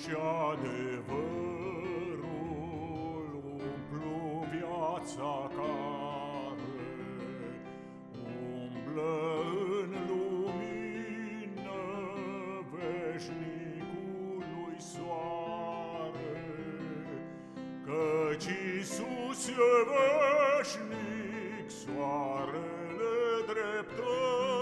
și adevărul umplu viața care umblă în lumină veșnicului soare, căci Iisus e veșnic, soarele dreptății,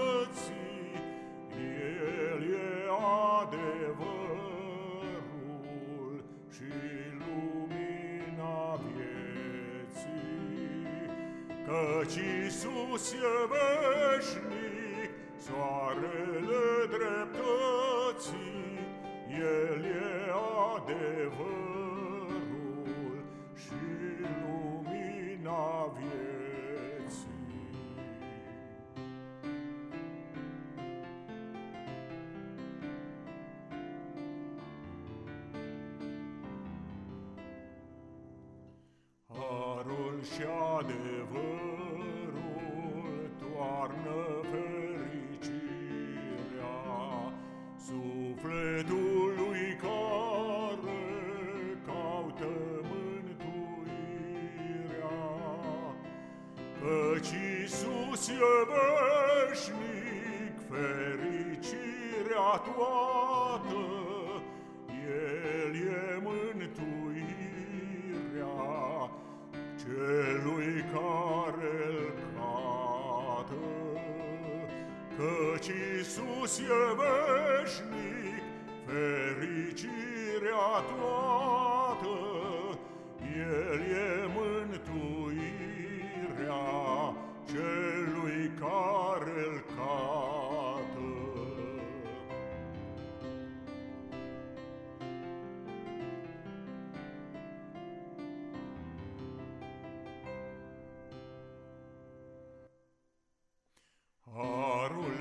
căci Iisus e veșnic, soarele dreptății, El e adevărul și lumina vieții. Harul și adevărul Căci Iisus e veșnic, fericirea toată, El e mântuirea celui care-l cată. Căci Iisus e veșnic, fericirea toată, El e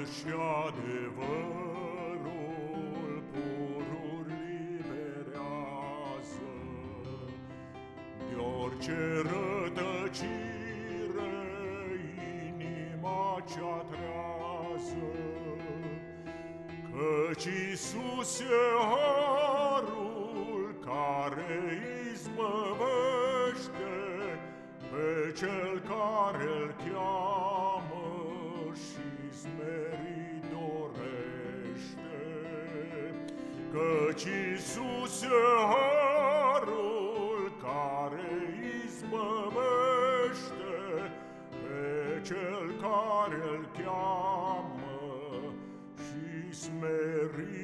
și adevărul pururi liberează. De orice rătăcire inima cea trează Căci Iisus Căci Iisus e harul care izbăvește Pe cel care-l cheamă și smerit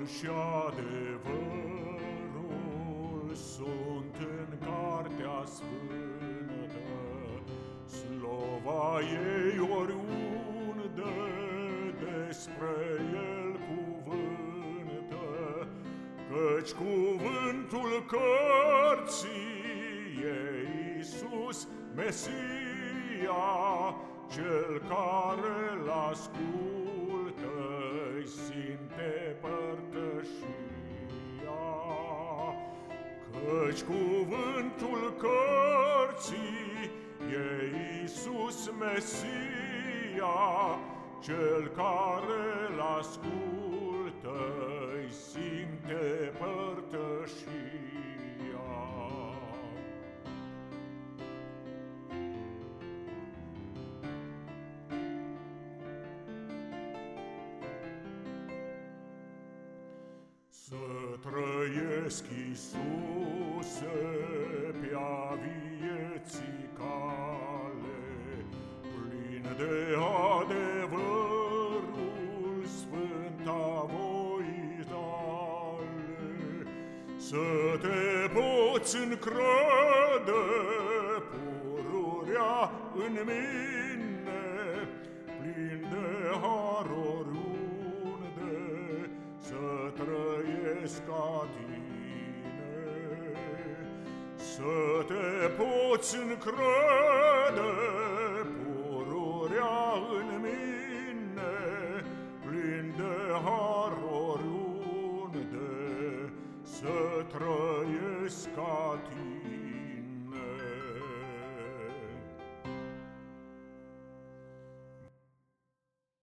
Harul și adevărul sunt în cartea sfântă, slova ei oriunde despre el cuvântă, căci cuvântul cărții e Iisus Mesia, cel care-l ascultă Căci cuvântul cărții e Iisus Mesia, cel care-l ascultă îi simte părtășia. Să trăiesc, Iisuse, pe-a vieții cale, plin de adevărul sfânta voii tale, să te poți încrede pururea în mine, plin de har oriunde, să trăiesc ca tine, Să te poți încrede pururea în mine, plin de har oriunde, să trăiesc ca tine.